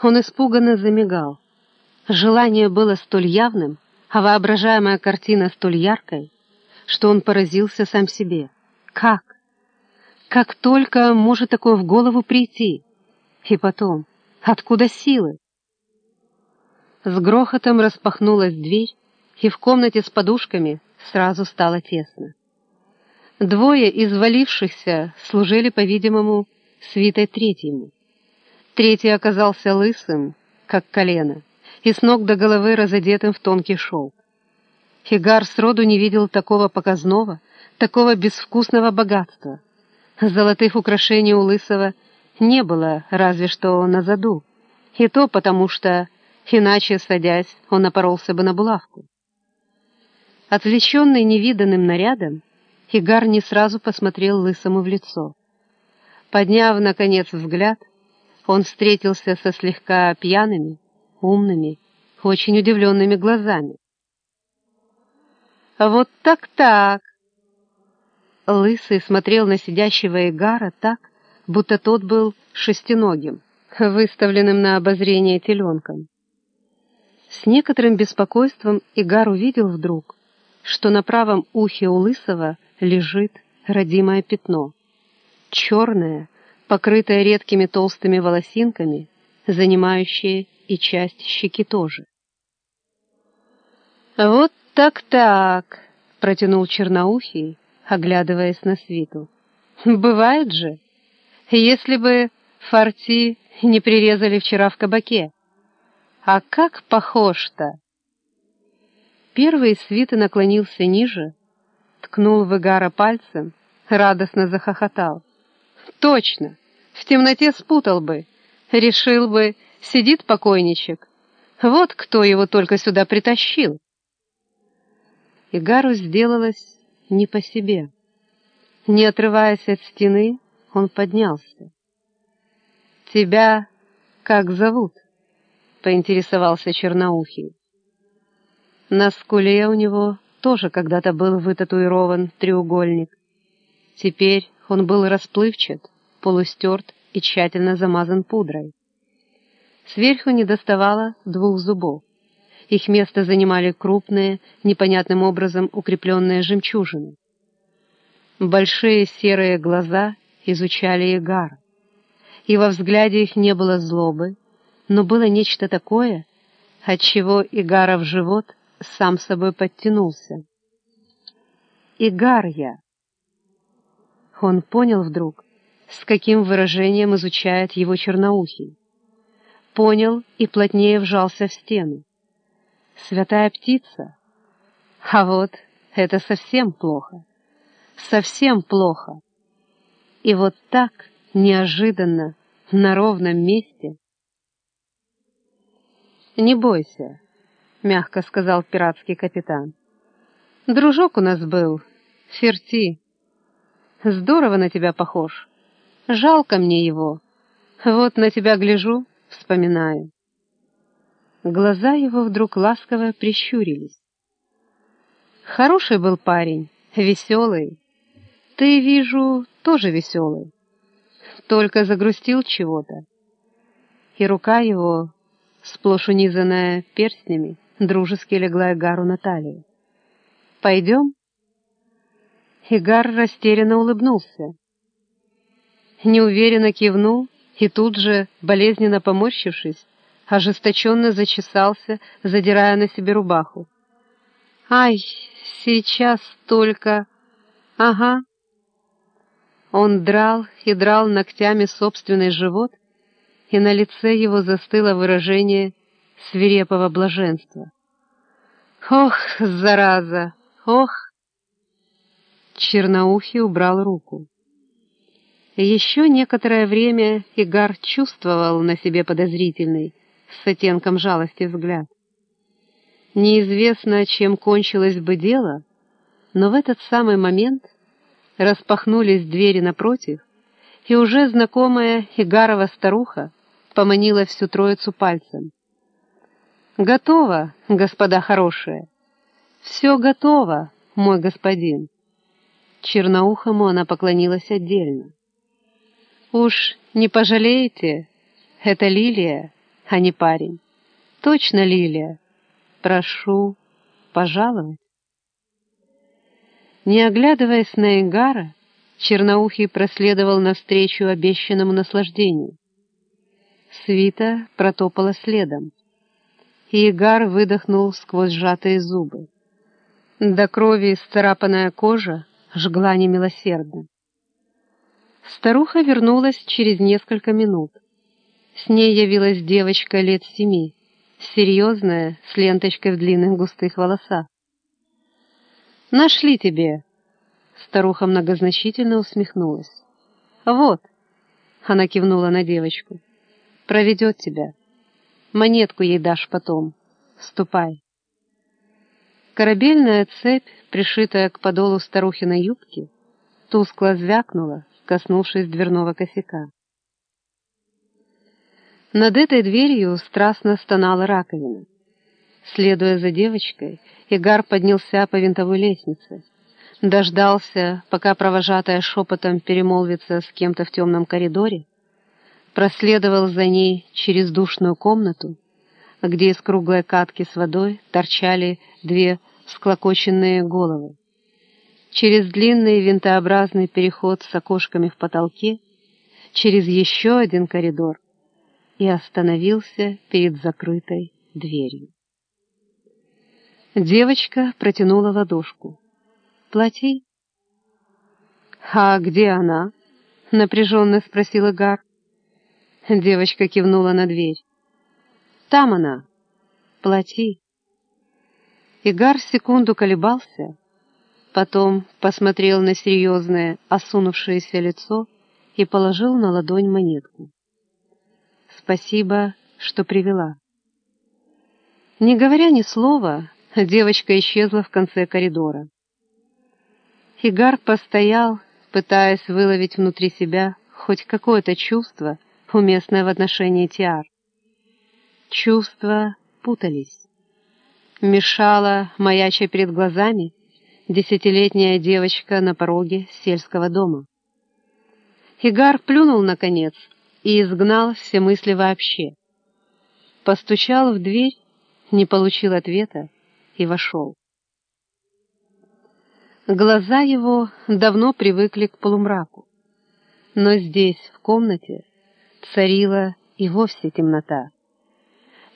Он испуганно замигал. Желание было столь явным, а воображаемая картина столь яркой, что он поразился сам себе. Как? Как только может такое в голову прийти? И потом, откуда силы? С грохотом распахнулась дверь, и в комнате с подушками сразу стало тесно. Двое из валившихся служили, по-видимому, свитой третьему. Третий оказался лысым, как колено, и с ног до головы разодетым в тонкий шелк. Хигар сроду не видел такого показного, такого безвкусного богатства. Золотых украшений у Лысого не было, разве что на заду, и то потому что, иначе, садясь, он напоролся бы на булавку. Отвлеченный невиданным нарядом, Хигар не сразу посмотрел Лысому в лицо. Подняв, наконец, взгляд, он встретился со слегка пьяными, умными, очень удивленными глазами. «Вот так-так!» Лысый смотрел на сидящего Игара так, будто тот был шестиногим, выставленным на обозрение теленком. С некоторым беспокойством Игар увидел вдруг, что на правом ухе у Лысого лежит родимое пятно, черное, покрытая редкими толстыми волосинками, занимающая и часть щеки тоже. «Вот так-так», — протянул черноухий, оглядываясь на свиту. «Бывает же, если бы форти не прирезали вчера в кабаке. А как похож-то!» Первый свиты наклонился ниже, ткнул в Игара пальцем, радостно захохотал. Точно, в темноте спутал бы, решил бы, сидит покойничек. Вот кто его только сюда притащил. Игару сделалось не по себе. Не отрываясь от стены, он поднялся. «Тебя как зовут?» — поинтересовался Черноухий. На скуле у него тоже когда-то был вытатуирован треугольник. Теперь он был расплывчат, полустерт и тщательно замазан пудрой. Сверху не доставало двух зубов. Их место занимали крупные, непонятным образом укрепленные жемчужины. Большие серые глаза изучали Игар, и во взгляде их не было злобы, но было нечто такое, от чего Игара в живот сам собой подтянулся. «Игар я!» Он понял вдруг, с каким выражением изучает его черноухий. Понял и плотнее вжался в стену. Святая птица? А вот это совсем плохо. Совсем плохо. И вот так, неожиданно, на ровном месте. «Не бойся», — мягко сказал пиратский капитан. «Дружок у нас был, Ферти, Здорово на тебя похож. Жалко мне его. Вот на тебя гляжу, вспоминаю. Глаза его вдруг ласково прищурились. Хороший был парень, веселый. Ты, вижу, тоже веселый. Только загрустил чего-то. И рука его, сплошь унизанная перстнями, дружески легла Эгару на талию. «Пойдем?» Игар растерянно улыбнулся. Неуверенно кивнул и тут же, болезненно поморщившись, ожесточенно зачесался, задирая на себе рубаху. «Ай, сейчас только...» «Ага». Он драл и драл ногтями собственный живот, и на лице его застыло выражение свирепого блаженства. «Ох, зараза! Ох!» Черноухий убрал руку. Еще некоторое время Игар чувствовал на себе подозрительный, с оттенком жалости взгляд. Неизвестно, чем кончилось бы дело, но в этот самый момент распахнулись двери напротив, и уже знакомая Игарова старуха поманила всю троицу пальцем. «Готово, господа хорошие! Все готово, мой господин!» Черноухому она поклонилась отдельно. «Уж не пожалеете? Это лилия, а не парень. Точно, Лилия. Прошу пожаловать. Не оглядываясь на Игара, Черноухий проследовал навстречу обещанному наслаждению. Свита протопала следом, и Игар выдохнул сквозь сжатые зубы. До крови исцарапанная кожа жгла немилосердно. Старуха вернулась через несколько минут. С ней явилась девочка лет семи, серьезная, с ленточкой в длинных густых волосах. «Нашли тебе!» Старуха многозначительно усмехнулась. «Вот!» — она кивнула на девочку. «Проведет тебя. Монетку ей дашь потом. Ступай». Корабельная цепь, пришитая к подолу старухиной юбки, тускло звякнула, коснувшись дверного косяка. Над этой дверью страстно стонала раковина. Следуя за девочкой, Игар поднялся по винтовой лестнице. Дождался, пока провожатая шепотом перемолвится с кем-то в темном коридоре, проследовал за ней через душную комнату, где из круглой катки с водой торчали две склокоченные головы. Через длинный винтообразный переход с окошками в потолке, через еще один коридор и остановился перед закрытой дверью. Девочка протянула ладошку. «Плати». «А где она?» — напряженно спросила Гар. Девочка кивнула на дверь. «Там она. Плати». Игар секунду колебался, потом посмотрел на серьезное, осунувшееся лицо и положил на ладонь монетку. «Спасибо, что привела». Не говоря ни слова, девочка исчезла в конце коридора. Игар постоял, пытаясь выловить внутри себя хоть какое-то чувство, уместное в отношении Тиар. Чувства путались. Мешала, маяча перед глазами, десятилетняя девочка на пороге сельского дома. Игар плюнул, наконец, и изгнал все мысли вообще. Постучал в дверь, не получил ответа и вошел. Глаза его давно привыкли к полумраку, но здесь, в комнате, царила и вовсе темнота.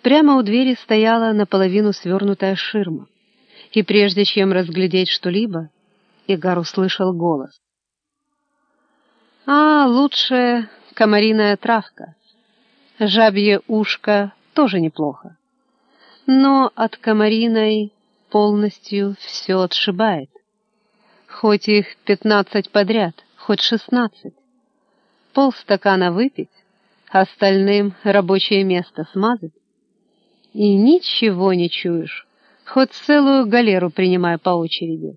Прямо у двери стояла наполовину свернутая ширма, и прежде чем разглядеть что-либо, Игар услышал голос. «А, лучше комариная травка. Жабье ушко тоже неплохо. Но от комариной полностью все отшибает хоть их пятнадцать подряд, хоть шестнадцать. Полстакана выпить, остальным рабочее место смазать. И ничего не чуешь, хоть целую галеру принимая по очереди.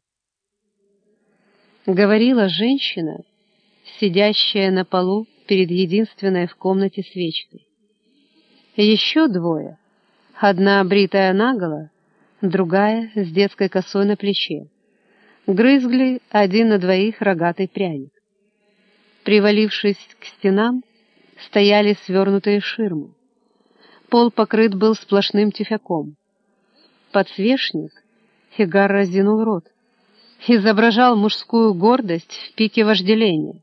Говорила женщина, сидящая на полу перед единственной в комнате свечкой. Еще двое, одна бритая наголо, другая с детской косой на плече грызгли один на двоих рогатый пряник. Привалившись к стенам, стояли свернутые ширмы. Пол покрыт был сплошным тюфяком. Подсвечник, Хигар раздинул рот, изображал мужскую гордость в пике вожделения.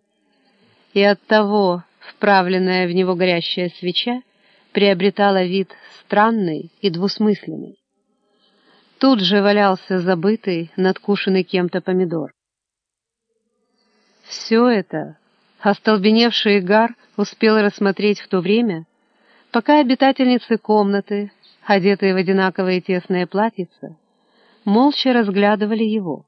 И оттого вправленная в него горящая свеча приобретала вид странный и двусмысленный. Тут же валялся забытый, надкушенный кем-то помидор. Все это остолбеневший Игар успел рассмотреть в то время, пока обитательницы комнаты, одетые в одинаковые тесные платьица, молча разглядывали его.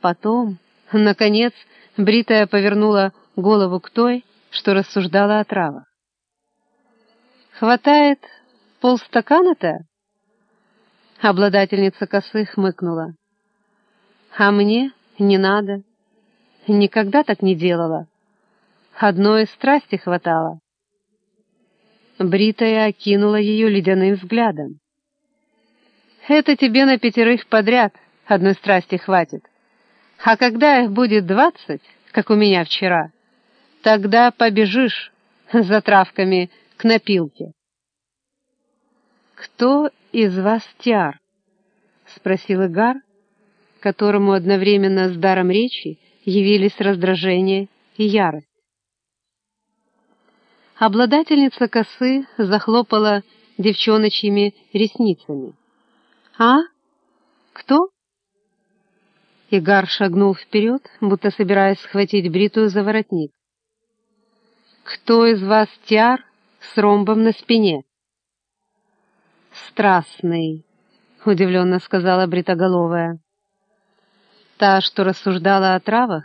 Потом, наконец, Бритая повернула голову к той, что рассуждала о травах. «Хватает полстакана-то?» Обладательница косы хмыкнула. «А мне не надо. Никогда так не делала. Одной страсти хватало». Бритая окинула ее ледяным взглядом. «Это тебе на пятерых подряд одной страсти хватит. А когда их будет двадцать, как у меня вчера, тогда побежишь за травками к напилке». «Кто из вас Тиар?» — спросил Игар, которому одновременно с даром речи явились раздражение и ярость. Обладательница косы захлопала девчоночьими ресницами. «А? Кто?» Игар шагнул вперед, будто собираясь схватить бритую за воротник. «Кто из вас тиар с ромбом на спине?» «Страстный», — удивленно сказала бритоголовая. Та, что рассуждала о травах,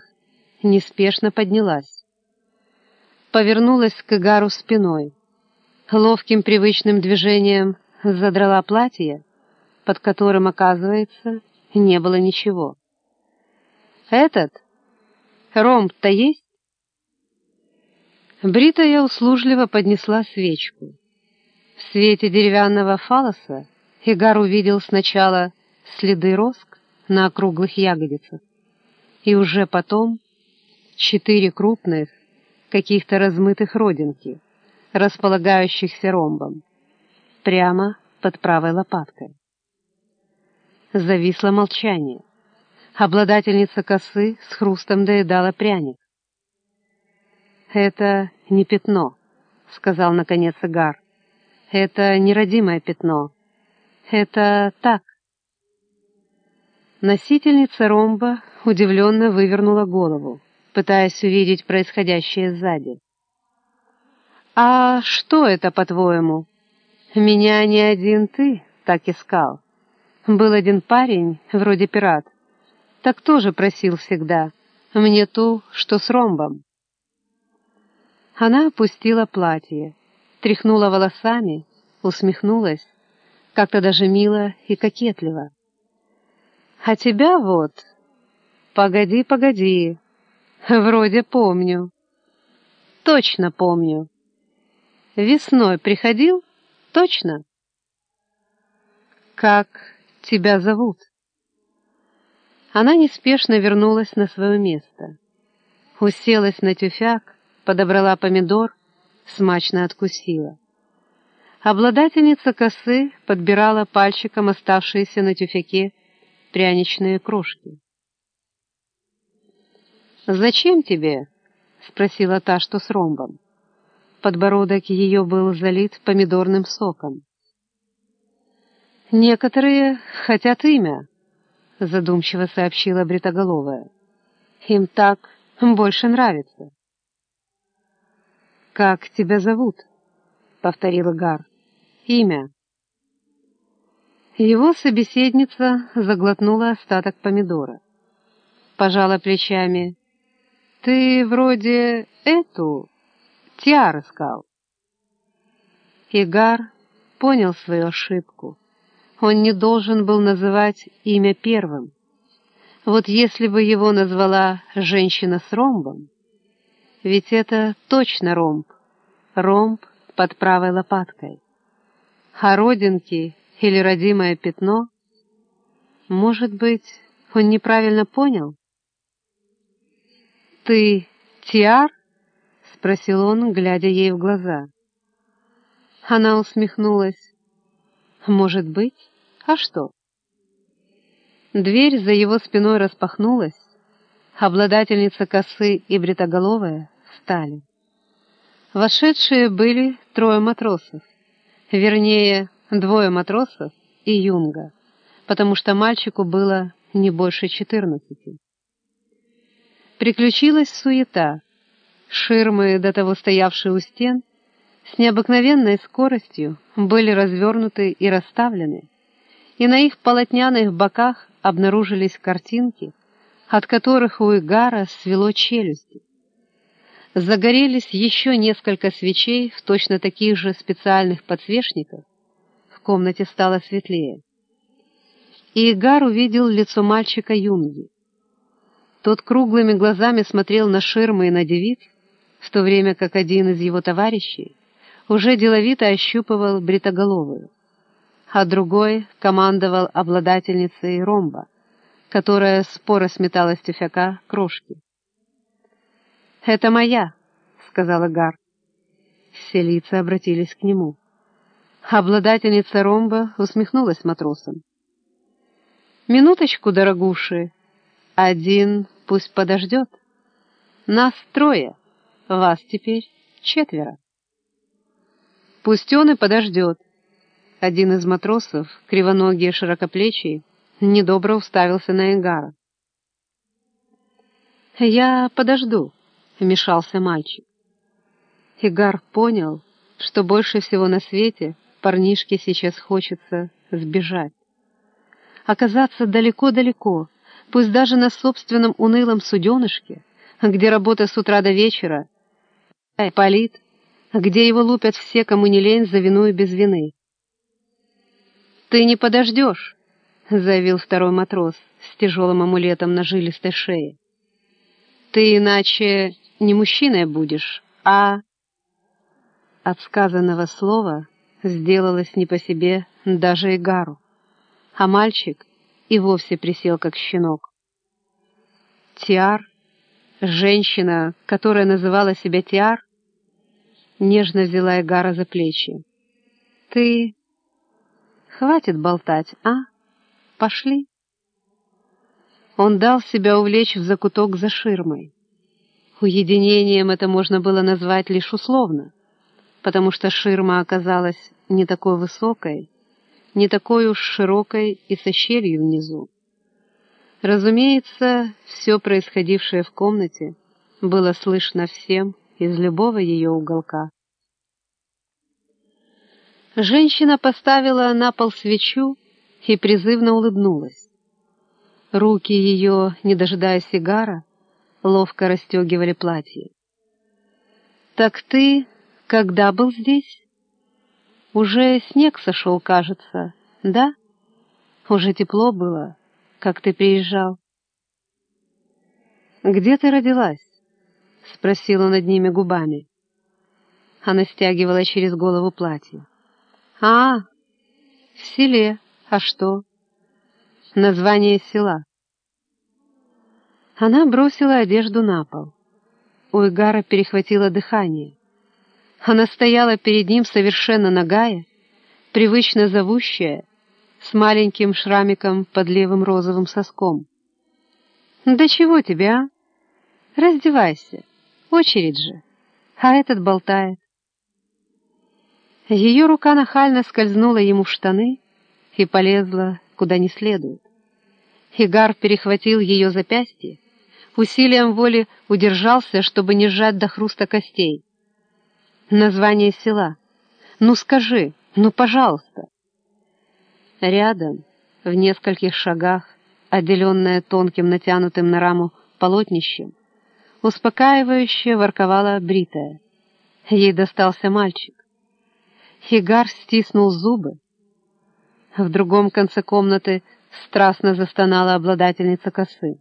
неспешно поднялась. Повернулась к Игару спиной. Ловким привычным движением задрала платье, под которым, оказывается, не было ничего. «Этот? Ромб-то есть?» Бритая услужливо поднесла свечку. В свете деревянного фалоса Игар увидел сначала следы роск на округлых ягодицах, и уже потом четыре крупных, каких-то размытых родинки, располагающихся ромбом, прямо под правой лопаткой. Зависло молчание. Обладательница косы с хрустом доедала пряник. «Это не пятно», — сказал наконец Игар. Это неродимое пятно. Это так. Носительница ромба удивленно вывернула голову, пытаясь увидеть происходящее сзади. «А что это, по-твоему? Меня не один ты так искал. Был один парень, вроде пират, так тоже просил всегда, мне ту, что с ромбом». Она опустила платье, тряхнула волосами, усмехнулась, как-то даже мило и кокетливо. «А тебя вот...» «Погоди, погоди, вроде помню. Точно помню. Весной приходил? Точно?» «Как тебя зовут?» Она неспешно вернулась на свое место. Уселась на тюфяк, подобрала помидор, смачно откусила. Обладательница косы подбирала пальчиком оставшиеся на тюфяке пряничные крошки. «Зачем тебе?» — спросила та, что с ромбом. Подбородок ее был залит помидорным соком. «Некоторые хотят имя», — задумчиво сообщила Бритоголовая. «Им так больше нравится». «Как тебя зовут?» — повторила Гар. «Имя». Его собеседница заглотнула остаток помидора. Пожала плечами. «Ты вроде эту Тиар искал». Игар понял свою ошибку. Он не должен был называть имя первым. Вот если бы его назвала женщина с ромбом, ведь это точно ромб. Ромб под правой лопаткой. А родинки или родимое пятно? Может быть, он неправильно понял? «Ты Тиар?» — спросил он, глядя ей в глаза. Она усмехнулась. «Может быть? А что?» Дверь за его спиной распахнулась. Обладательница косы и бритоголовая встали. Вошедшие были трое матросов, вернее, двое матросов и юнга, потому что мальчику было не больше четырнадцати. Приключилась суета. Ширмы, до того стоявшие у стен, с необыкновенной скоростью были развернуты и расставлены, и на их полотняных боках обнаружились картинки, от которых у Игара свело челюсти загорелись еще несколько свечей в точно таких же специальных подсвечниках. В комнате стало светлее. И Игар увидел лицо мальчика Юнги. Тот круглыми глазами смотрел на ширмы и на девиц, в то время как один из его товарищей уже деловито ощупывал бритоголовую, а другой командовал обладательницей ромба, которая споро сметала с тюфяка крошки. «Это моя», — сказала Гар. Все лица обратились к нему. Обладательница ромба усмехнулась матросом. «Минуточку, дорогуши. Один пусть подождет. Нас трое, вас теперь четверо». «Пусть он и подождет». Один из матросов, кривоногий и широкоплечий, недобро уставился на Энгара. «Я подожду», — вмешался мальчик. Игар понял, что больше всего на свете парнишке сейчас хочется сбежать. Оказаться далеко-далеко, пусть даже на собственном унылом суденышке, где работа с утра до вечера, полит, где его лупят все, кому не лень, за вину и без вины. «Ты не подождешь», — заявил второй матрос с тяжелым амулетом на жилистой шее. «Ты иначе не мужчиной будешь, а...» От сказанного слова сделалось не по себе даже Игару, а мальчик и вовсе присел как щенок. Тиар, женщина, которая называла себя Тиар, нежно взяла Игара за плечи. «Ты... хватит болтать, а? Пошли». Он дал себя увлечь в закуток за ширмой. Уединением это можно было назвать лишь условно, потому что ширма оказалась не такой высокой, не такой уж широкой и со щелью внизу. Разумеется, все происходившее в комнате было слышно всем из любого ее уголка. Женщина поставила на пол свечу и призывно улыбнулась. Руки ее, не дожидаясь сигара, ловко расстегивали платье. «Так ты когда был здесь?» Уже снег сошел, кажется, да? Уже тепло было, как ты приезжал. «Где ты родилась?» — спросил он одними губами. Она стягивала через голову платье. «А, в селе. А что?» «Название села». Она бросила одежду на пол. У Игара перехватило дыхание. Она стояла перед ним совершенно нагая, привычно зовущая, с маленьким шрамиком под левым розовым соском. «Да чего тебе, а? Раздевайся, очередь же, а этот болтает». Ее рука нахально скользнула ему в штаны и полезла куда не следует. Игар перехватил ее запястье, усилием воли удержался, чтобы не сжать до хруста костей. Название села. Ну скажи, ну пожалуйста. Рядом, в нескольких шагах, отделенная тонким натянутым на раму полотнищем, успокаивающе ворковала бритая. Ей достался мальчик. Хигар стиснул зубы. В другом конце комнаты страстно застонала обладательница косы.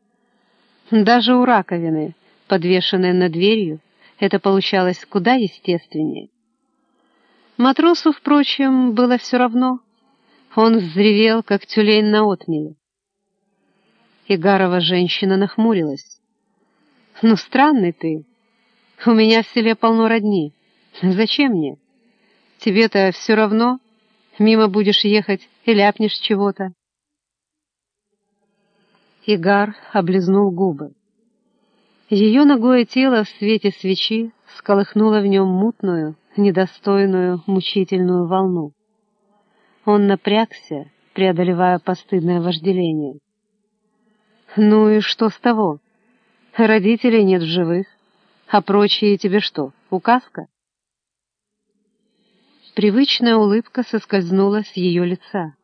Даже у раковины, подвешенной над дверью, это получалось куда естественнее. Матросу, впрочем, было все равно. Он взревел, как тюлень на отмеле. Игарова женщина нахмурилась. «Ну, странный ты. У меня в селе полно родни. Зачем мне? Тебе-то все равно. Мимо будешь ехать и ляпнешь чего-то». Игар облизнул губы. Ее ногое тело в свете свечи сколыхнуло в нем мутную, недостойную, мучительную волну. Он напрягся, преодолевая постыдное вожделение. «Ну и что с того? Родителей нет в живых, а прочие тебе что, указка?» Привычная улыбка соскользнула с ее лица.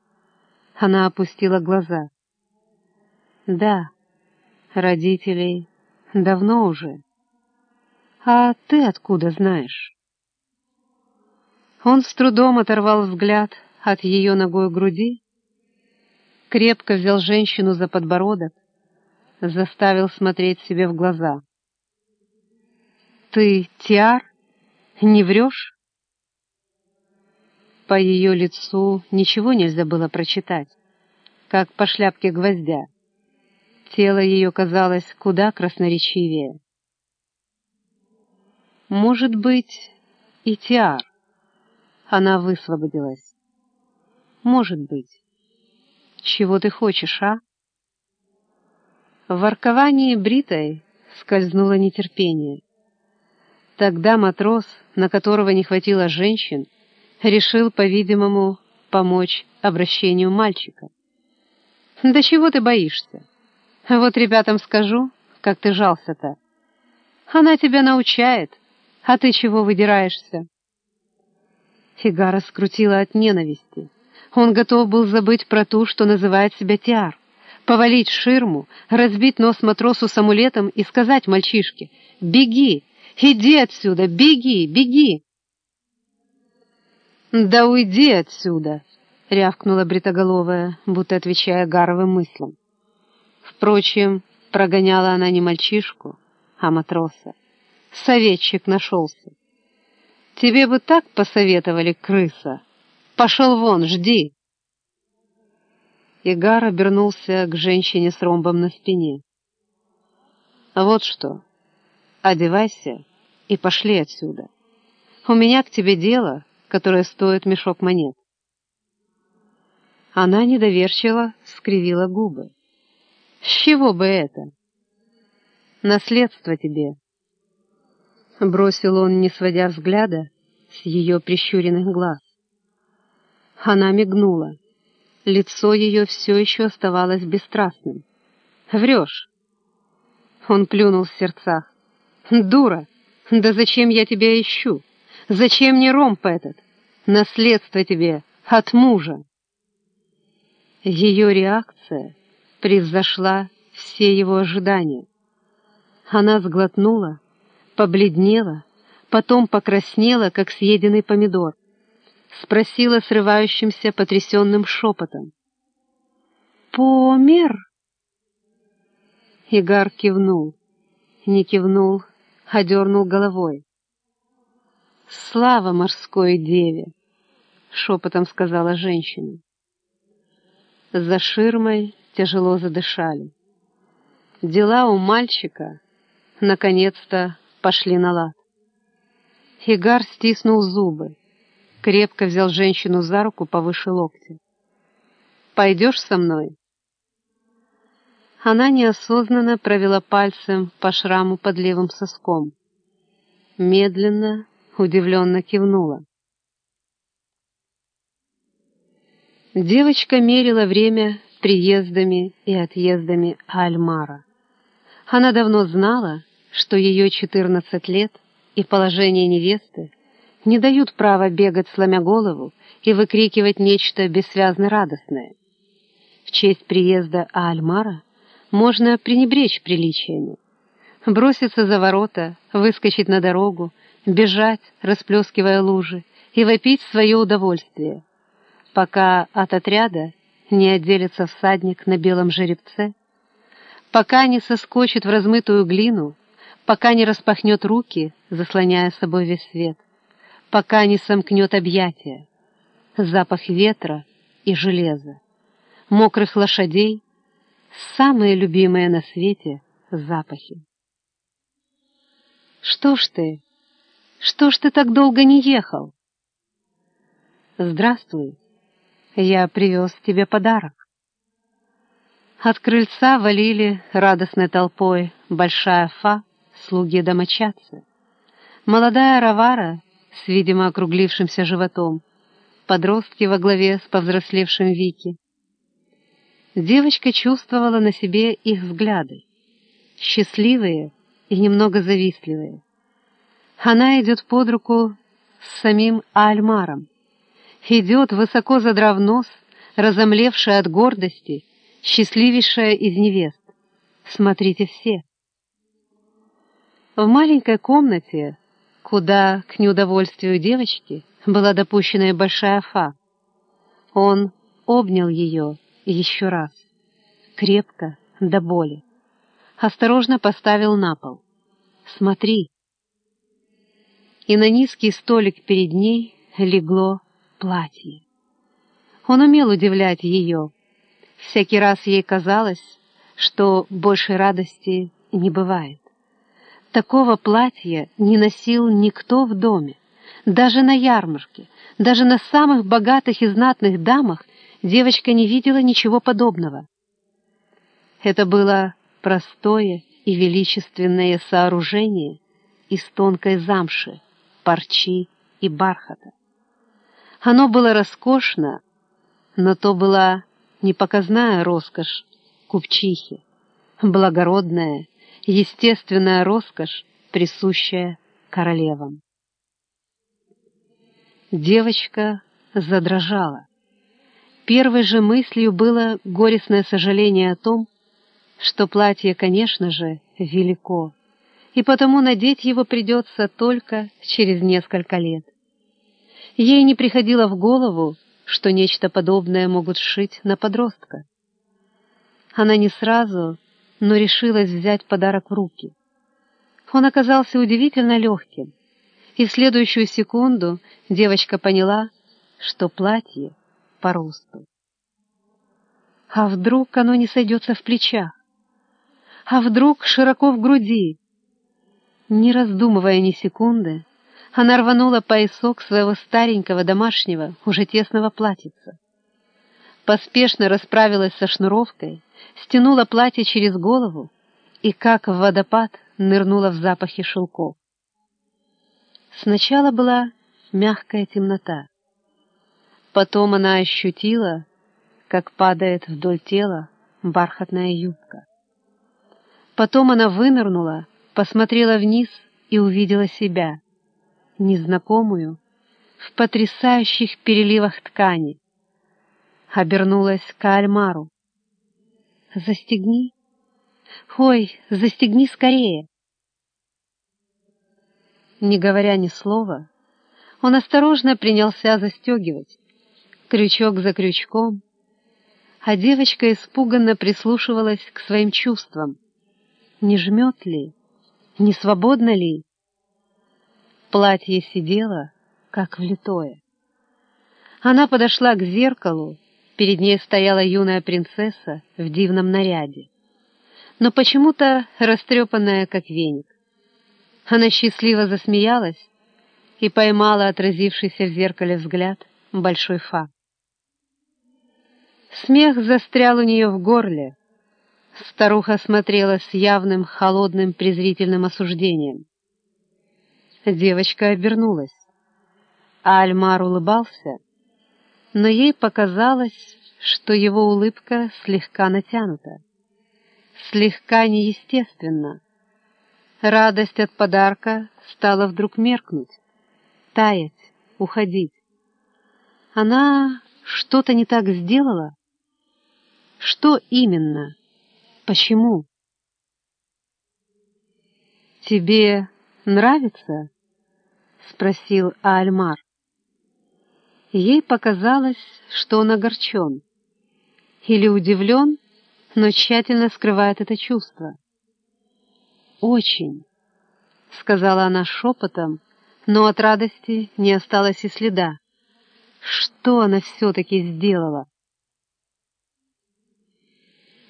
Она опустила глаза. «Да, родителей Давно уже. А ты откуда знаешь? Он с трудом оторвал взгляд от ее ногой груди, крепко взял женщину за подбородок, заставил смотреть себе в глаза. «Ты, Тиар, не врешь?» По ее лицу ничего нельзя было прочитать, как по шляпке гвоздя. Тело ее казалось куда красноречивее. Может быть, и Тиар. она высвободилась. «Может быть. Чего ты хочешь, а?» В ворковании бритой скользнуло нетерпение. Тогда матрос, на которого не хватило женщин, решил, по-видимому, помочь обращению мальчика. «Да чего ты боишься? Вот ребятам скажу, как ты жался-то. Она тебя научает, а ты чего выдираешься?» Фигара скрутила от ненависти. Он готов был забыть про ту, что называет себя Тиар, повалить ширму, разбить нос матросу с амулетом и сказать мальчишке «Беги! Иди отсюда! Беги! Беги!» «Да уйди отсюда!» — рявкнула бритоголовая, будто отвечая Гаровым мыслям. Впрочем, прогоняла она не мальчишку, а матроса. Советчик нашелся. Тебе бы так посоветовали, крыса. Пошел вон, жди. Игар обернулся к женщине с ромбом на спине. Вот что, одевайся и пошли отсюда. У меня к тебе дело, которое стоит мешок монет. Она недоверчиво скривила губы. С чего бы это? Наследство тебе. Бросил он, не сводя взгляда с ее прищуренных глаз. Она мигнула. Лицо ее все еще оставалось бесстрастным. «Врешь!» Он плюнул в сердцах. «Дура! Да зачем я тебя ищу? Зачем мне ромб этот? Наследство тебе от мужа!» Ее реакция превзошла все его ожидания. Она сглотнула, побледнела, потом покраснела, как съеденный помидор, спросила срывающимся потрясенным шепотом. «Помер?» Игар кивнул, не кивнул, а дернул головой. «Слава морской деве!» — шепотом сказала женщина. За ширмой тяжело задышали. Дела у мальчика наконец-то пошли на лад. Хигар стиснул зубы, крепко взял женщину за руку повыше локтя. «Пойдешь со мной?» Она неосознанно провела пальцем по шраму под левым соском. Медленно, удивленно кивнула. Девочка мерила время приездами и отъездами Альмара. Она давно знала, что ее четырнадцать лет и положение невесты не дают права бегать, сломя голову, и выкрикивать нечто бессвязно радостное. В честь приезда Альмара можно пренебречь приличиями, броситься за ворота, выскочить на дорогу, бежать, расплескивая лужи, и вопить свое удовольствие, пока от отряда не отделится всадник на белом жеребце, пока не соскочит в размытую глину, пока не распахнет руки, заслоняя собой весь свет, пока не сомкнет объятия, запах ветра и железа, мокрых лошадей, самые любимые на свете запахи. «Что ж ты? Что ж ты так долго не ехал?» «Здравствуй, я привез тебе подарок». От крыльца валили радостной толпой большая фа, слуги-домочадцы. Молодая Равара с, видимо, округлившимся животом, подростки во главе с повзрослевшим Вики. Девочка чувствовала на себе их взгляды, счастливые и немного завистливые. Она идет под руку с самим Альмаром, идет, высоко задрав нос, разомлевшая от гордости, счастливейшая из невест. Смотрите все. В маленькой комнате, куда, к неудовольствию девочки, была допущена и большая фа, он обнял ее еще раз, крепко, до боли, осторожно поставил на пол. «Смотри!» И на низкий столик перед ней легло платье. Он умел удивлять ее. Всякий раз ей казалось, что большей радости не бывает. Такого платья не носил никто в доме, Даже на ярмарке, даже на самых богатых и знатных дамах девочка не видела ничего подобного. Это было простое и величественное сооружение из тонкой замши, парчи и бархата. Оно было роскошно, но то была не показная роскошь купчихи, благородная, естественная роскошь, присущая королевам. Девочка задрожала. Первой же мыслью было горестное сожаление о том, что платье, конечно же, велико, и потому надеть его придется только через несколько лет. Ей не приходило в голову, что нечто подобное могут сшить на подростка. Она не сразу, но решилась взять подарок в руки. Он оказался удивительно легким, и в следующую секунду девочка поняла, что платье по росту. А вдруг оно не сойдется в плечах? А вдруг широко в груди? Не раздумывая ни секунды, она рванула поясок своего старенького домашнего, уже тесного платьица. Поспешно расправилась со шнуровкой, стянула платье через голову и, как в водопад, нырнула в запахи шелков. Сначала была мягкая темнота. Потом она ощутила, как падает вдоль тела бархатная юбка. Потом она вынырнула, посмотрела вниз и увидела себя, незнакомую, в потрясающих переливах ткани. Обернулась к Альмару. «Застегни! Ой, застегни скорее!» Не говоря ни слова, он осторожно принялся застегивать, крючок за крючком, а девочка испуганно прислушивалась к своим чувствам. Не жмет ли? Не свободно ли? Платье сидело, как влитое. Она подошла к зеркалу, перед ней стояла юная принцесса в дивном наряде, но почему-то растрепанная, как веник. Она счастливо засмеялась и поймала отразившийся в зеркале взгляд большой фа. Смех застрял у нее в горле. Старуха смотрела с явным, холодным, презрительным осуждением. Девочка обернулась. Альмар улыбался, но ей показалось, что его улыбка слегка натянута, слегка неестественно. Радость от подарка стала вдруг меркнуть, таять, уходить. Она что-то не так сделала? Что именно? Почему? Тебе нравится?» — спросил Альмар. Ей показалось, что он огорчен или удивлен, но тщательно скрывает это чувство. «Очень», — сказала она шепотом, но от радости не осталось и следа. Что она все-таки сделала?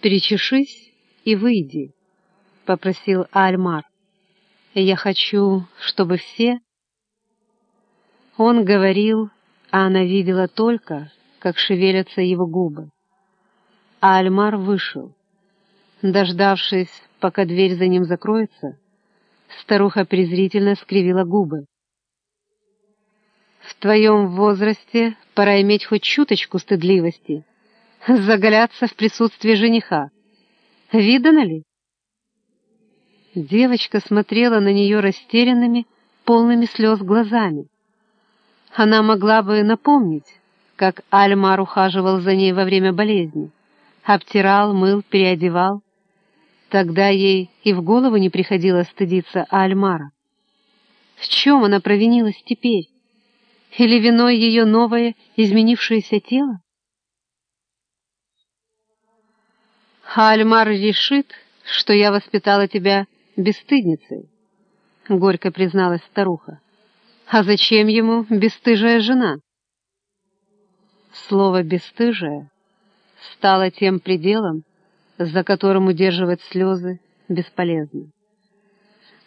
«Перечешись и выйди», — попросил Альмар. Я хочу, чтобы все... Он говорил, а она видела только, как шевелятся его губы. А Альмар вышел. Дождавшись, пока дверь за ним закроется, старуха презрительно скривила губы. «В твоем возрасте пора иметь хоть чуточку стыдливости, заголяться в присутствии жениха. Видано ли?» Девочка смотрела на нее растерянными, полными слез глазами. Она могла бы напомнить, как Альмар ухаживал за ней во время болезни, обтирал, мыл, переодевал. Тогда ей и в голову не приходило стыдиться Альмара. В чем она провинилась теперь? Или виной ее новое, изменившееся тело? Альмар решит, что я воспитала тебя бесстыдницей, — горько призналась старуха. А зачем ему бесстыжая жена? Слово «бесстыжая» стало тем пределом, за которым удерживать слезы бесполезно.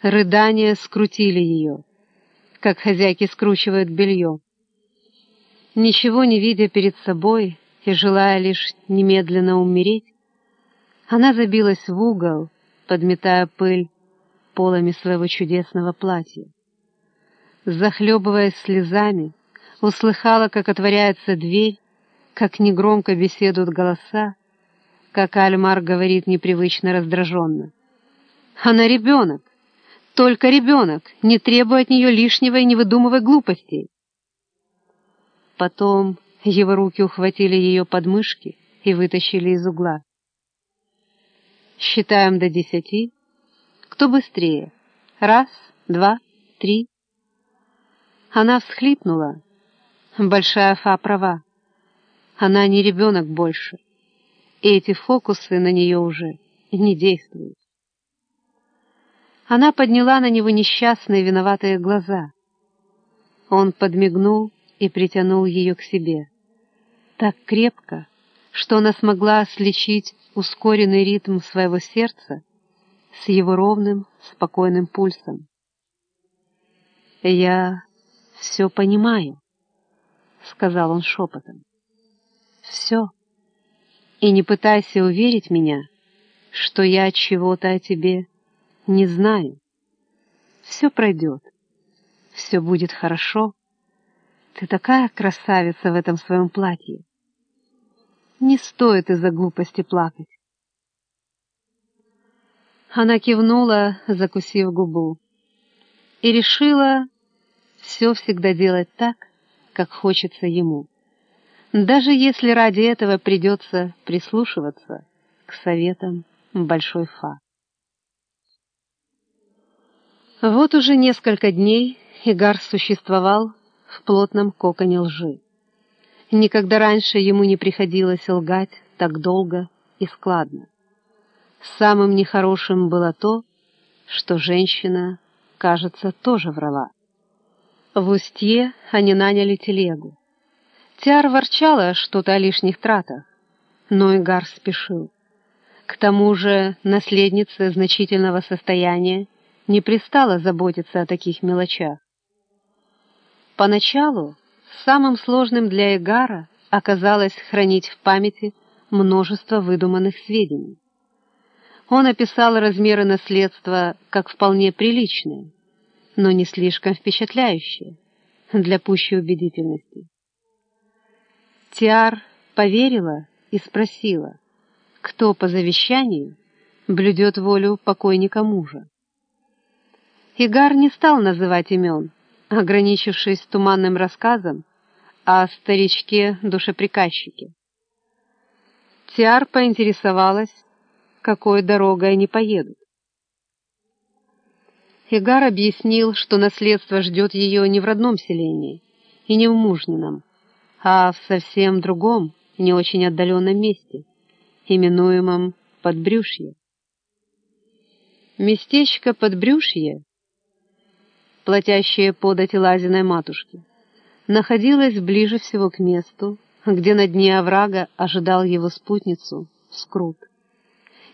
Рыдания скрутили ее. как хозяйки скручивают белье. Ничего не видя перед собой и желая лишь немедленно умереть, она забилась в угол, подметая пыль полами своего чудесного платья. Захлебываясь слезами, услыхала, как отворяется дверь, как негромко беседуют голоса, как Альмар говорит непривычно раздраженно. Она ребенок, только ребенок, не требуя от нее лишнего и не выдумывая глупостей. Потом его руки ухватили ее подмышки и вытащили из угла. Считаем до десяти. Кто быстрее? Раз, два, три. Она всхлипнула. Большая Фа права. Она не ребенок больше. И эти фокусы на нее уже не действуют. Она подняла на него несчастные виноватые глаза. Он подмигнул и притянул ее к себе. Так крепко, что она смогла слечить ускоренный ритм своего сердца с его ровным, спокойным пульсом. «Я все понимаю», — сказал он шепотом. «Все. И не пытайся уверить меня, что я чего-то о тебе не знаю. Все пройдет. Все будет хорошо. Ты такая красавица в этом своем платье. Не стоит из-за глупости плакать. Она кивнула, закусив губу, и решила все всегда делать так, как хочется ему, даже если ради этого придется прислушиваться к советам Большой Фа. Вот уже несколько дней Игар существовал в плотном коконе лжи. Никогда раньше ему не приходилось лгать так долго и складно. Самым нехорошим было то, что женщина, кажется, тоже врала. В устье они наняли телегу. Тиар ворчала что-то о лишних тратах, но Игар спешил. К тому же наследница значительного состояния не пристало заботиться о таких мелочах. Поначалу самым сложным для Эгара оказалось хранить в памяти множество выдуманных сведений. Он описал размеры наследства как вполне приличные, но не слишком впечатляющие для пущей убедительности. Тиар поверила и спросила, кто по завещанию блюдет волю покойника мужа. Игар не стал называть имен, ограничившись туманным рассказом о старичке-душеприказчике. Тиар поинтересовалась, какой дорогой они поедут. Игар объяснил, что наследство ждет ее не в родном селении и не в мужнином, а в совсем другом, не очень отдаленном месте, именуемом Подбрюшье. Местечко Подбрюшье платящая подать Лазиной матушке, находилась ближе всего к месту, где на дне оврага ожидал его спутницу Скрут.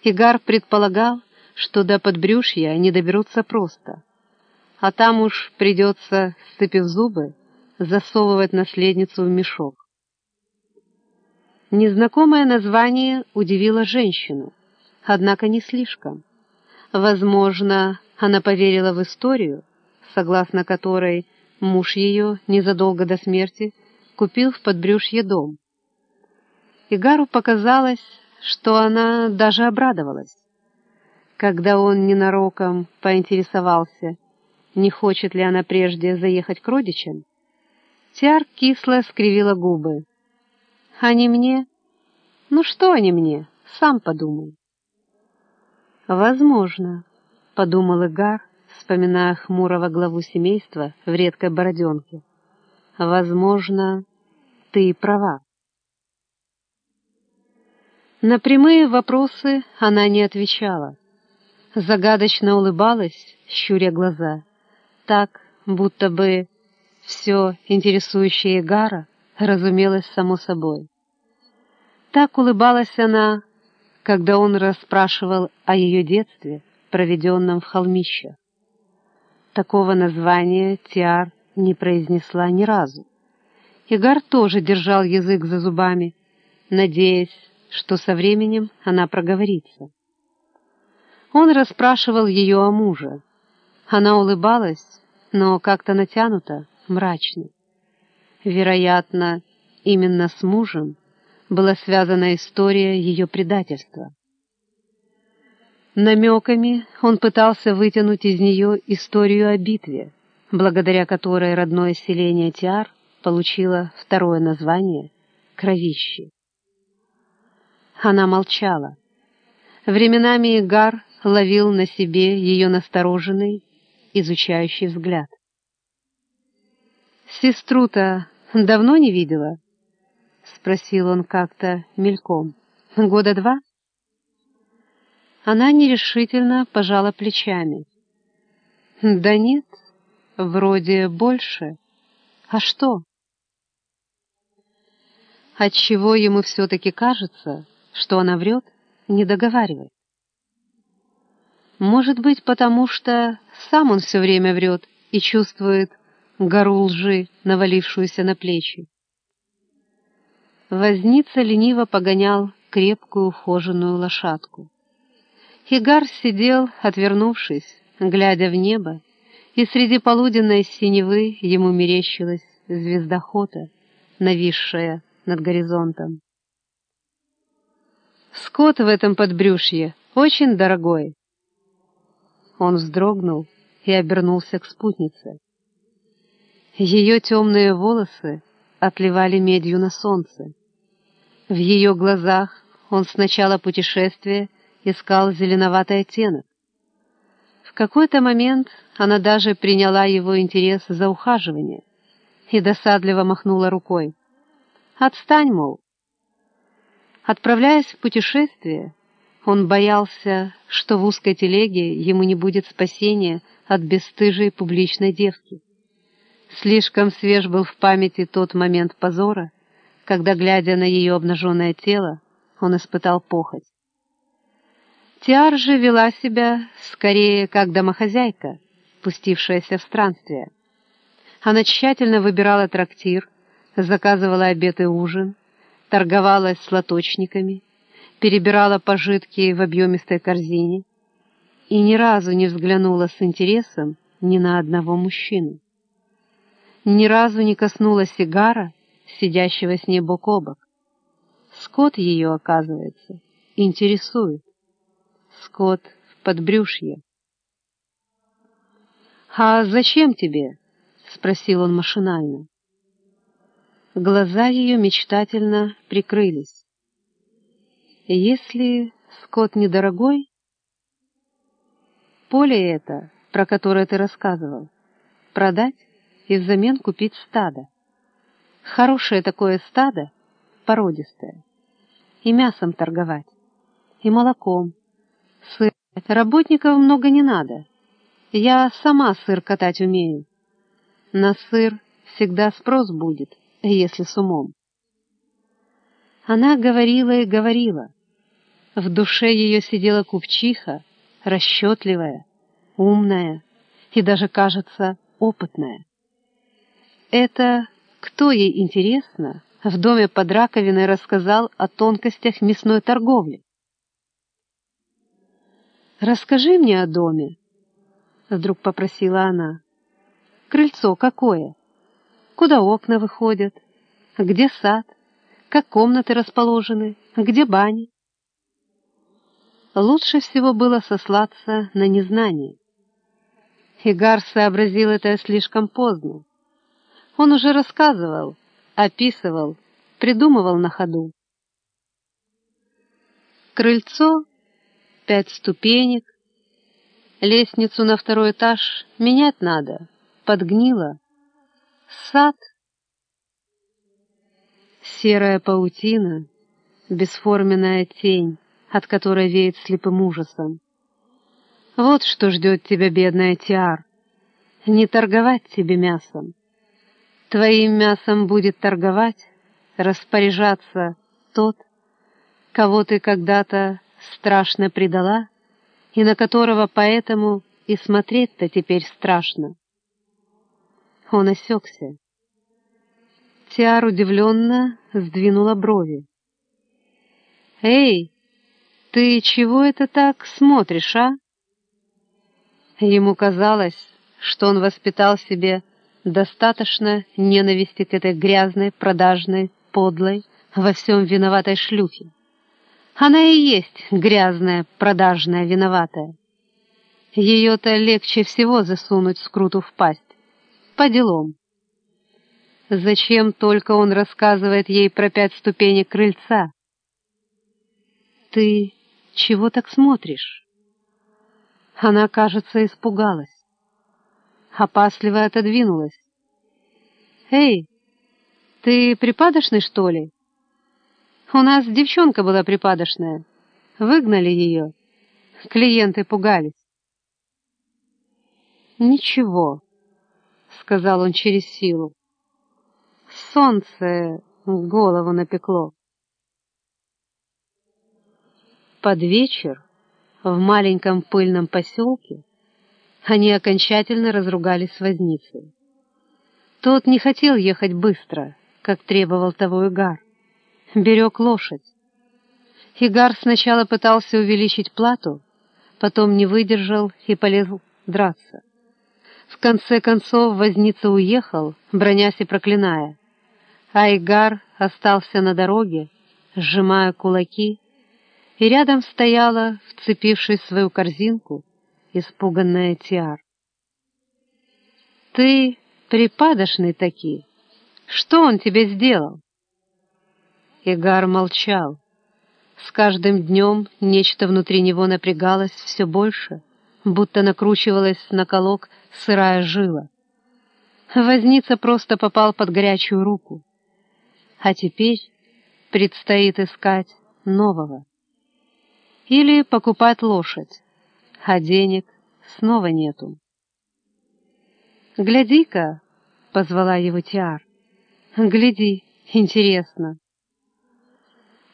Игар предполагал, что до подбрюшья они доберутся просто, а там уж придется, сцепив зубы, засовывать наследницу в мешок. Незнакомое название удивило женщину, однако не слишком. Возможно, она поверила в историю, согласно которой муж ее незадолго до смерти купил в подбрюшье дом. Игару показалось, что она даже обрадовалась. Когда он ненароком поинтересовался, не хочет ли она прежде заехать к родичам, Тиар кисло скривила губы. «Они мне? Ну что они мне? Сам подумай». «Возможно», — подумал Игар, вспоминая хмурого главу семейства в редкой бороденке. «Возможно, ты права». На прямые вопросы она не отвечала. Загадочно улыбалась, щуря глаза, так, будто бы все интересующее Гара разумелось само собой. Так улыбалась она, когда он расспрашивал о ее детстве, проведенном в холмищах. Такого названия Тиар не произнесла ни разу. Игар тоже держал язык за зубами, надеясь, что со временем она проговорится. Он расспрашивал ее о муже. Она улыбалась, но как-то натянуто, мрачно. Вероятно, именно с мужем была связана история ее предательства. Намеками он пытался вытянуть из нее историю о битве, благодаря которой родное селение Тиар получило второе название — Кровище. Она молчала. Временами Игар ловил на себе ее настороженный, изучающий взгляд. «Сестру-то давно не видела?» — спросил он как-то мельком. «Года два?» Она нерешительно пожала плечами. «Да нет, вроде больше. А что?» Отчего ему все-таки кажется, что она врет, не договаривает. Может быть, потому что сам он все время врет и чувствует гору лжи, навалившуюся на плечи. Возница лениво погонял крепкую ухоженную лошадку. Хигар сидел, отвернувшись, глядя в небо, и среди полуденной синевы ему мерещилась звезда Хота, нависшая над горизонтом. Скот в этом подбрюшье очень дорогой. Он вздрогнул и обернулся к спутнице. Ее темные волосы отливали медью на солнце. В ее глазах он с начала путешествия искал зеленоватый оттенок. В какой-то момент она даже приняла его интерес за ухаживание и досадливо махнула рукой. «Отстань, мол!» Отправляясь в путешествие, он боялся, что в узкой телеге ему не будет спасения от бесстыжей публичной девки. Слишком свеж был в памяти тот момент позора, когда, глядя на ее обнаженное тело, он испытал похоть. Тиар же вела себя скорее как домохозяйка, пустившаяся в странствие. Она тщательно выбирала трактир, заказывала обед и ужин, торговалась с лоточниками, перебирала пожитки в объемистой корзине и ни разу не взглянула с интересом ни на одного мужчину. Ни разу не коснулась сигара, сидящего с ней бок о бок. Скот ее, оказывается, интересует. Скот в подбрюшье. «А зачем тебе?» — спросил он машинально. Глаза ее мечтательно прикрылись. Если скот недорогой, поле это, про которое ты рассказывал, продать и взамен купить стадо. Хорошее такое стадо, породистое, и мясом торговать, и молоком, сыр. Работников много не надо. Я сама сыр катать умею. На сыр всегда спрос будет, если с умом. Она говорила и говорила, в душе ее сидела купчиха, расчетливая, умная и даже, кажется, опытная. Это кто ей интересно в доме под раковиной рассказал о тонкостях мясной торговли? «Расскажи мне о доме», — вдруг попросила она. «Крыльцо какое? Куда окна выходят? Где сад? Как комнаты расположены? Где бани?» лучше всего было сослаться на незнание. Хигар сообразил это слишком поздно. Он уже рассказывал, описывал, придумывал на ходу. Крыльцо, пять ступенек, лестницу на второй этаж менять надо, подгнило. Сад, серая паутина, бесформенная тень, от которой веет слепым ужасом. Вот что ждет тебя, бедная Тиар. Не торговать тебе мясом. Твоим мясом будет торговать, распоряжаться тот, кого ты когда-то страшно предала, и на которого поэтому и смотреть-то теперь страшно. Он осекся. Тиар удивленно сдвинула брови. «Эй, ты чего это так смотришь, а?» Ему казалось, что он воспитал себе достаточно ненависти к этой грязной, продажной, подлой, во всем виноватой шлюхе. Она и есть грязная, продажная, виноватая. Ее-то легче всего засунуть скруту в пасть. По делам. Зачем только он рассказывает ей про пять ступенек крыльца? Ты чего так смотришь? Она, кажется, испугалась. Опасливо отодвинулась. «Эй, ты припадочный, что ли?» «У нас девчонка была припадочная. Выгнали ее. Клиенты пугались». «Ничего», — сказал он через силу. «Солнце голову напекло». Под вечер в маленьком пыльном поселке они окончательно разругались с возницей. Тот не хотел ехать быстро, как требовал того Игар. Берег лошадь. Игар сначала пытался увеличить плату, потом не выдержал и полез драться. В конце концов возница уехал, бронясь и проклиная, а Игар остался на дороге, сжимая кулаки, и рядом стояла, вцепившись в свою корзинку, испуганная Тиар. «Ты припадочный таки. Что он тебе сделал?» Игар молчал. С каждым днем нечто внутри него напрягалось все больше, будто накручивалась на колок сырая жила. Возница просто попал под горячую руку. А теперь предстоит искать нового. Или покупать лошадь, а денег снова нету. «Гляди-ка!» — позвала его Тиар. «Гляди, интересно!»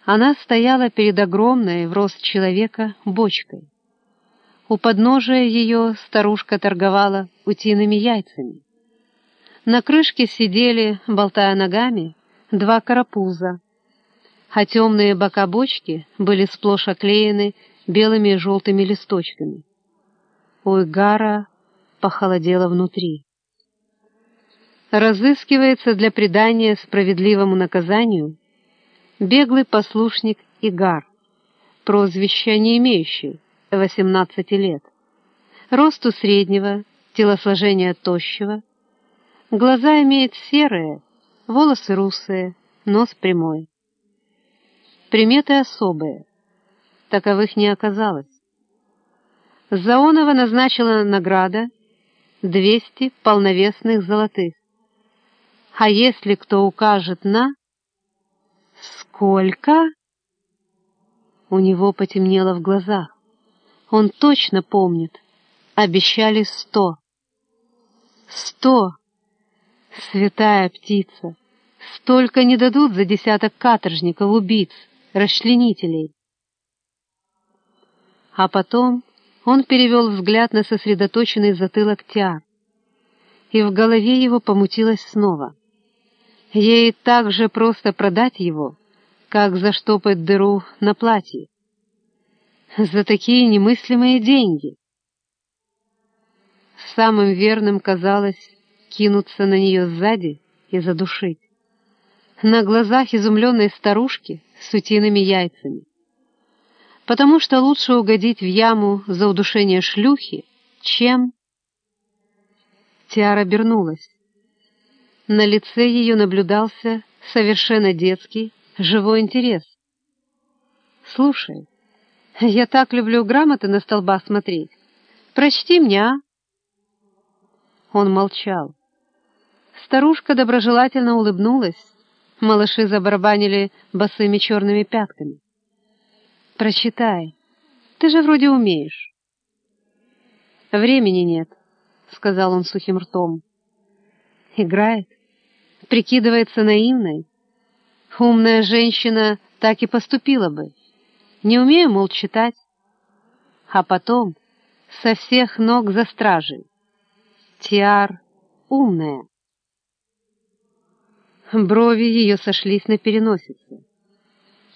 Она стояла перед огромной в рост человека бочкой. У подножия ее старушка торговала утиными яйцами. На крышке сидели, болтая ногами, два карапуза, а темные бока бочки были сплошь оклеены белыми и желтыми листочками. У Игара похолодело внутри. Разыскивается для предания справедливому наказанию беглый послушник Игар, прозвища не имеющий, 18 лет. Росту среднего, телосложение тощего. Глаза имеет серые, волосы русые, нос прямой. Приметы особые. Таковых не оказалось. Заонова назначила награда 200 полновесных золотых. А если кто укажет на... Сколько? У него потемнело в глазах. Он точно помнит. Обещали сто. Сто! Святая птица! Столько не дадут за десяток каторжников, убийц, расчленителей. А потом он перевел взгляд на сосредоточенный затылок Тиар, и в голове его помутилось снова. Ей так же просто продать его, как заштопать дыру на платье за такие немыслимые деньги. Самым верным казалось кинуться на нее сзади и задушить. На глазах изумленной старушки с утиными яйцами. Потому что лучше угодить в яму за удушение шлюхи, чем... Тиара обернулась. На лице ее наблюдался совершенно детский, живой интерес. «Слушай, я так люблю грамоты на столбах смотреть. Прочти мне, а?» Он молчал. Старушка доброжелательно улыбнулась. Малыши забарабанили босыми черными пятками. «Прочитай. Ты же вроде умеешь». «Времени нет», — сказал он сухим ртом. «Играет? Прикидывается наивной? Умная женщина так и поступила бы. Не умею, мол, читать. А потом со всех ног за стражей. Тиар умная. Брови ее сошлись на переносице.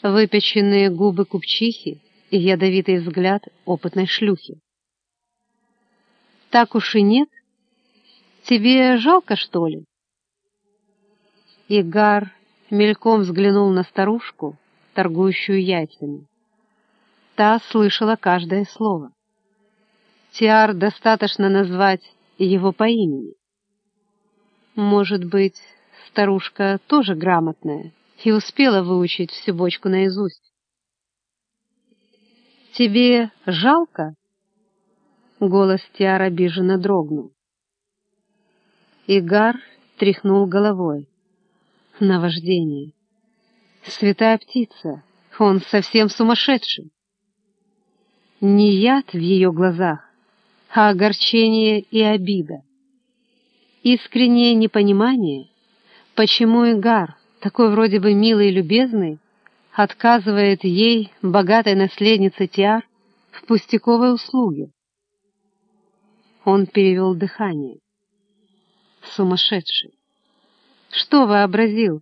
Выпеченные губы купчихи и ядовитый взгляд опытной шлюхи. Так уж и нет. Тебе жалко, что ли? Игар мельком взглянул на старушку, торгующую яйцами. Та слышала каждое слово. Тиар достаточно назвать его по имени. Может быть, старушка тоже грамотная и успела выучить всю бочку наизусть. «Тебе жалко?» Голос Тиара обиженно дрогнул. Игар тряхнул головой. Наваждение. Святая птица, он совсем сумасшедший. Не яд в ее глазах, а огорчение и обида. Искреннее непонимание, почему Игар, такой вроде бы милый и любезный, отказывает ей, богатой наследнице Тиар, в пустяковой услуге. Он перевел дыхание. Сумасшедший. Что вообразил?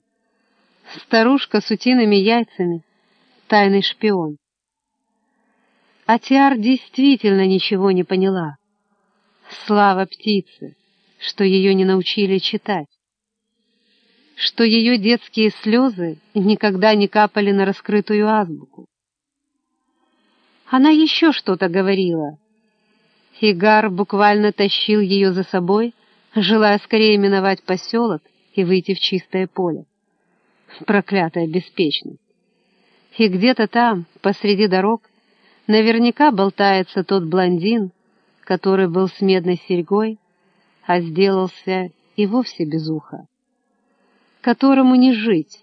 Старушка с утиными яйцами, тайный шпион. А Тиар действительно ничего не поняла. Слава птице, что ее не научили читать. Что ее детские слезы никогда не капали на раскрытую азбуку. Она еще что-то говорила. Игар буквально тащил ее за собой, желая скорее миновать поселок и выйти в чистое поле. Проклятая беспечность. И где-то там, посреди дорог, Наверняка болтается тот блондин, который был с медной серьгой, а сделался и вовсе без уха, которому не жить,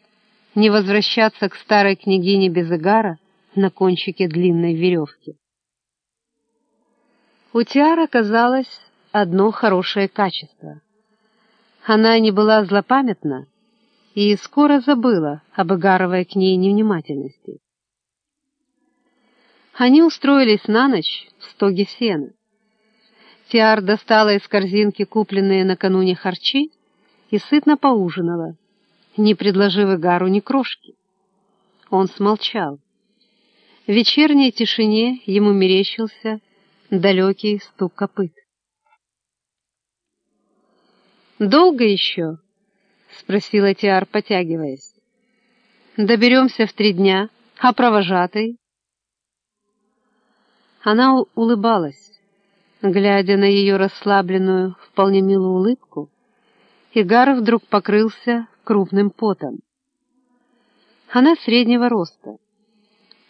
не возвращаться к старой княгине без игара на кончике длинной веревки. У Тиара оказалось одно хорошее качество. Она не была злопамятна и скоро забыла об Игаровой к ней невнимательности. Они устроились на ночь в стоге сена. Тиар достала из корзинки купленные накануне харчи и сытно поужинала, не предложив Игару ни крошки. Он смолчал. В вечерней тишине ему мерещился далекий стук копыт. «Долго еще?» — спросила Тиар, потягиваясь. «Доберемся в три дня, а провожатый?» Она улыбалась, глядя на ее расслабленную, вполне милую улыбку, и Гара вдруг покрылся крупным потом. Она среднего роста.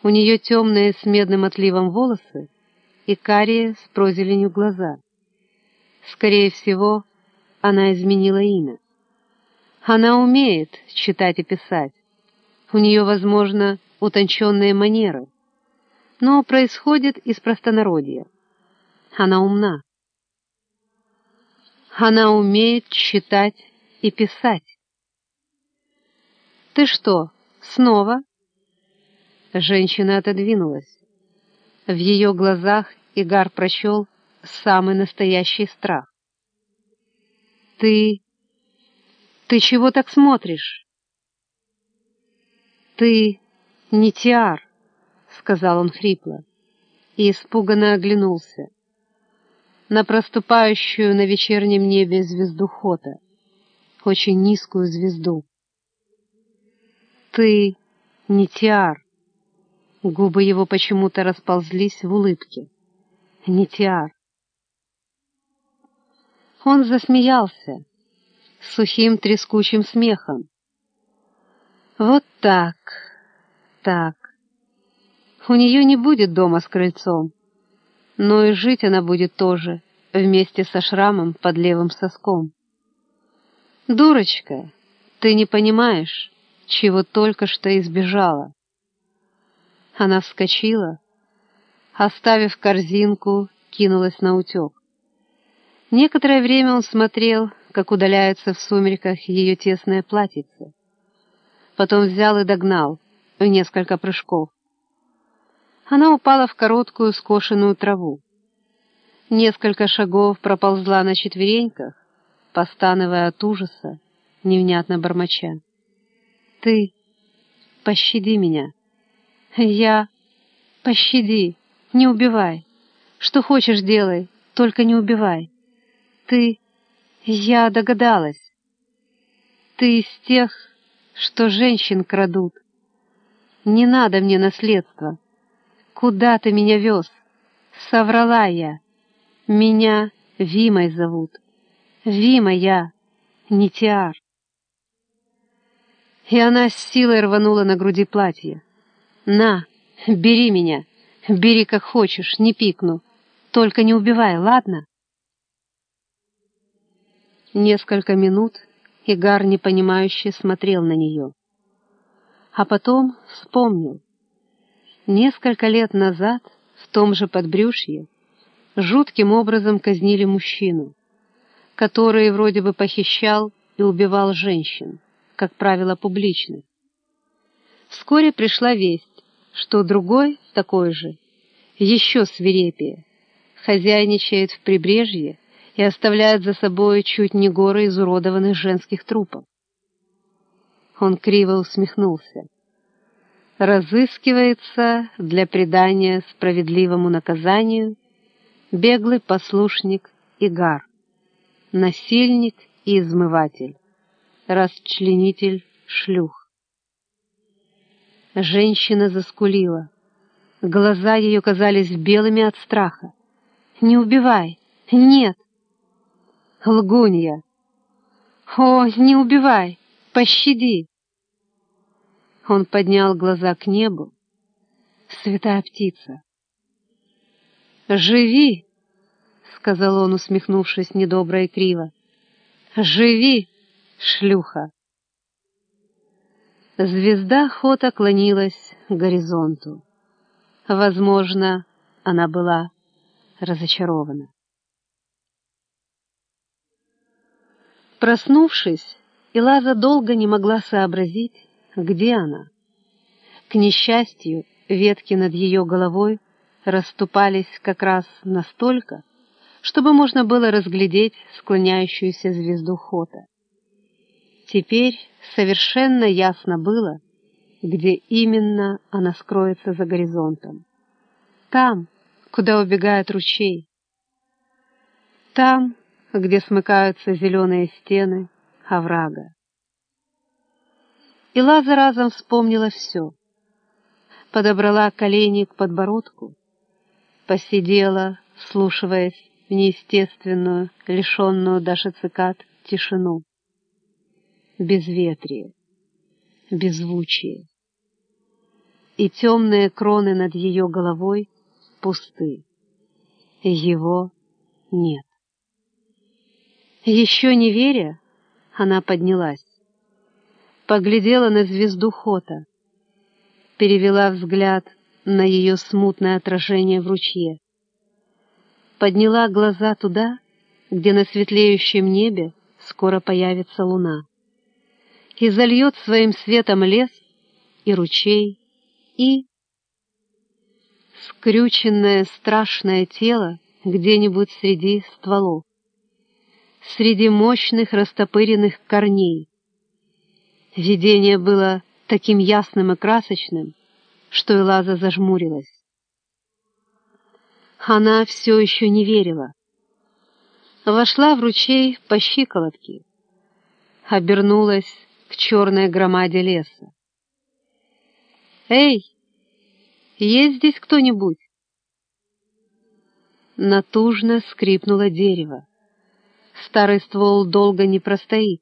У нее темные с медным отливом волосы и карие с прозеленью глаза. Скорее всего, она изменила имя. Она умеет читать и писать. У нее, возможно, утонченные манеры но происходит из простонародья. Она умна. Она умеет читать и писать. «Ты что, снова?» Женщина отодвинулась. В ее глазах Игар прочел самый настоящий страх. «Ты... ты чего так смотришь?» «Ты не Тиар», — сказал он хрипло, и испуганно оглянулся. На проступающую на вечернем небе звезду Хота, очень низкую звезду. «Ты не Тиар!» Губы его почему-то расползлись в улыбке. «Не Тиар!» Он засмеялся сухим трескучим смехом. «Вот так, так, у нее не будет дома с крыльцом, но и жить она будет тоже, вместе со шрамом под левым соском. «Дурочка, ты не понимаешь, чего только что избежала». Она вскочила, оставив корзинку, кинулась на утек. Некоторое время он смотрел, как удаляется в сумерках ее тесное платьице. Потом взял и догнал в несколько прыжков она упала в короткую скошенную траву. Несколько шагов проползла на четвереньках, постановая от ужаса, невнятно бормоча. «Ты пощади меня. Я... Пощади, не убивай. Что хочешь делай, только не убивай. Ты... Я догадалась. Ты из тех, что женщин крадут. Не надо мне наследства. Куда ты меня вез? Соврала я. Меня Вимой зовут. Вима я, не Тиар. И она с силой рванула на груди платье. «На, бери меня, бери как хочешь, не пикну. Только не убивай, ладно?» Несколько минут Игар непонимающе смотрел на нее. А потом вспомнил. Несколько лет назад в том же подбрюшье жутким образом казнили мужчину, который вроде бы похищал и убивал женщин, как правило, публично. Вскоре пришла весть, что другой, такой же, еще свирепее, хозяйничает в прибрежье и оставляет за собой чуть не горы изуродованных женских трупов. Он криво усмехнулся. Разыскивается для предания справедливому наказанию беглый послушник Игар, насильник и измыватель, расчленитель шлюх. Женщина заскулила. Глаза ее казались белыми от страха. «Не убивай! Нет!» Лгунья! О, не убивай! Пощади!» Он поднял глаза к небу. «Святая птица!» «Живи!» — сказал он, усмехнувшись недобро и криво. «Живи, шлюха!» Звезда Хота клонилась к горизонту. Возможно, она была разочарована. Проснувшись, Илаза долго не могла сообразить, где она. К несчастью, ветки над ее головой расступались как раз настолько, чтобы можно было разглядеть склоняющуюся звезду Хота. Теперь совершенно ясно было, где именно она скроется за горизонтом. Там, куда убегает ручей. Там, где смыкаются зеленые стены оврага. И Лаза разом вспомнила все. Подобрала колени к подбородку, посидела, слушаясь в неестественную, лишенную даже цикад, тишину. Безветрие, беззвучие. И темные кроны над ее головой пусты. Его нет. Еще не веря, она поднялась, поглядела на звезду Хота, перевела взгляд на ее смутное отражение в ручье, подняла глаза туда, где на светлеющем небе скоро появится луна, и зальет своим светом лес и ручей, и скрюченное страшное тело где-нибудь среди стволов среди мощных растопыренных корней. Видение было таким ясным и красочным, что Элаза зажмурилась. Она все еще не верила. Вошла в ручей по щиколотке, обернулась к черной громаде леса. «Эй, есть здесь кто-нибудь?» Натужно скрипнуло дерево старый ствол долго не простоит.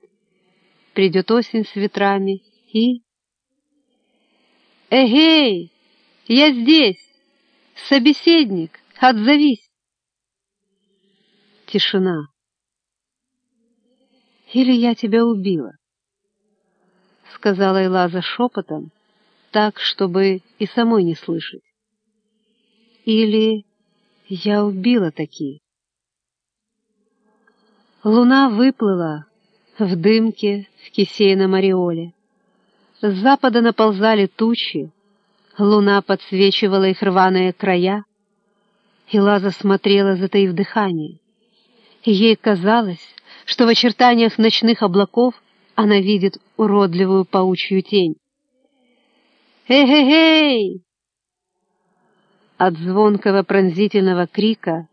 Придет осень с ветрами и... «Эгей! Я здесь! Собеседник! Отзовись!» Тишина. «Или я тебя убила?» — сказала Элаза шепотом, так, чтобы и самой не слышать. «Или я убила такие?» Луна выплыла в дымке в кисейном ореоле. С запада наползали тучи, луна подсвечивала их рваные края, и Лаза смотрела, затаив дыхание. Ей казалось, что в очертаниях ночных облаков она видит уродливую паучью тень. «Эй-эй-эй!» От звонкого пронзительного крика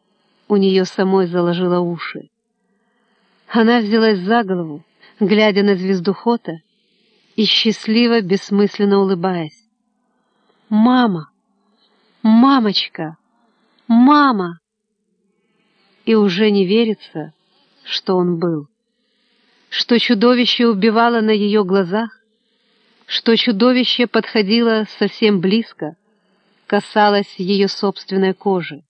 у нее самой заложило уши. Она взялась за голову, глядя на звездухота и счастливо, бессмысленно улыбаясь. «Мама! Мамочка! Мама!» И уже не верится, что он был, что чудовище убивало на ее глазах, что чудовище подходило совсем близко, касалось ее собственной кожи.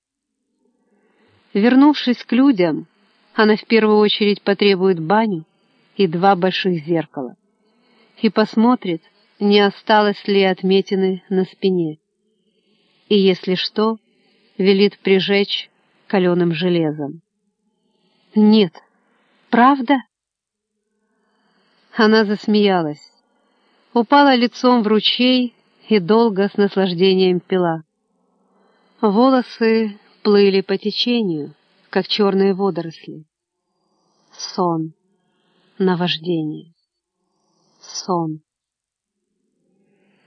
Вернувшись к людям, она в первую очередь потребует баню и два больших зеркала и посмотрит, не осталось ли отметины на спине. И если что, велит прижечь каленым железом. Нет, правда? Она засмеялась, упала лицом в ручей и долго с наслаждением пила. Волосы плыли по течению, как черные водоросли. Сон, наваждение, сон.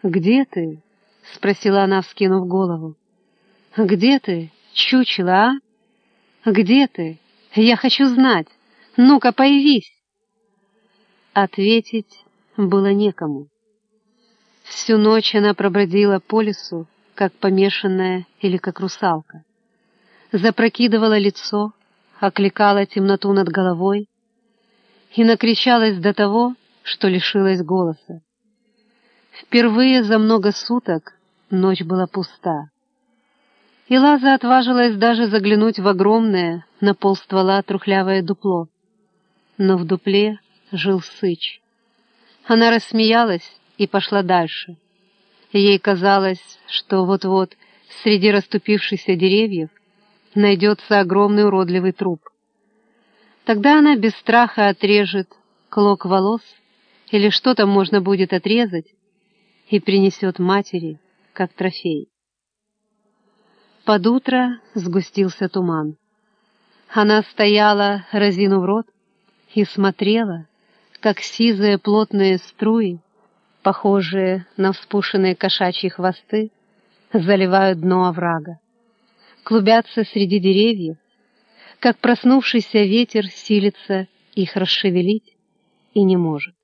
«Где ты?» — спросила она, вскинув голову. «Где ты, чучело, а? Где ты? Я хочу знать. Ну-ка, появись!» Ответить было некому. Всю ночь она пробродила по лесу, как помешанная или как русалка. Запрокидывала лицо, окликала темноту над головой и накричалась до того, что лишилась голоса. Впервые за много суток ночь была пуста. И Лаза отважилась даже заглянуть в огромное, на пол ствола трухлявое дупло. Но в дупле жил сыч. Она рассмеялась и пошла дальше. Ей казалось, что вот-вот среди расступившихся деревьев найдется огромный уродливый труп. Тогда она без страха отрежет клок волос или что там можно будет отрезать и принесет матери, как трофей. Под утро сгустился туман. Она стояла, разинув рот, и смотрела, как сизые плотные струи, похожие на вспушенные кошачьи хвосты, заливают дно оврага, клубятся среди деревьев, как проснувшийся ветер силится их расшевелить и не может.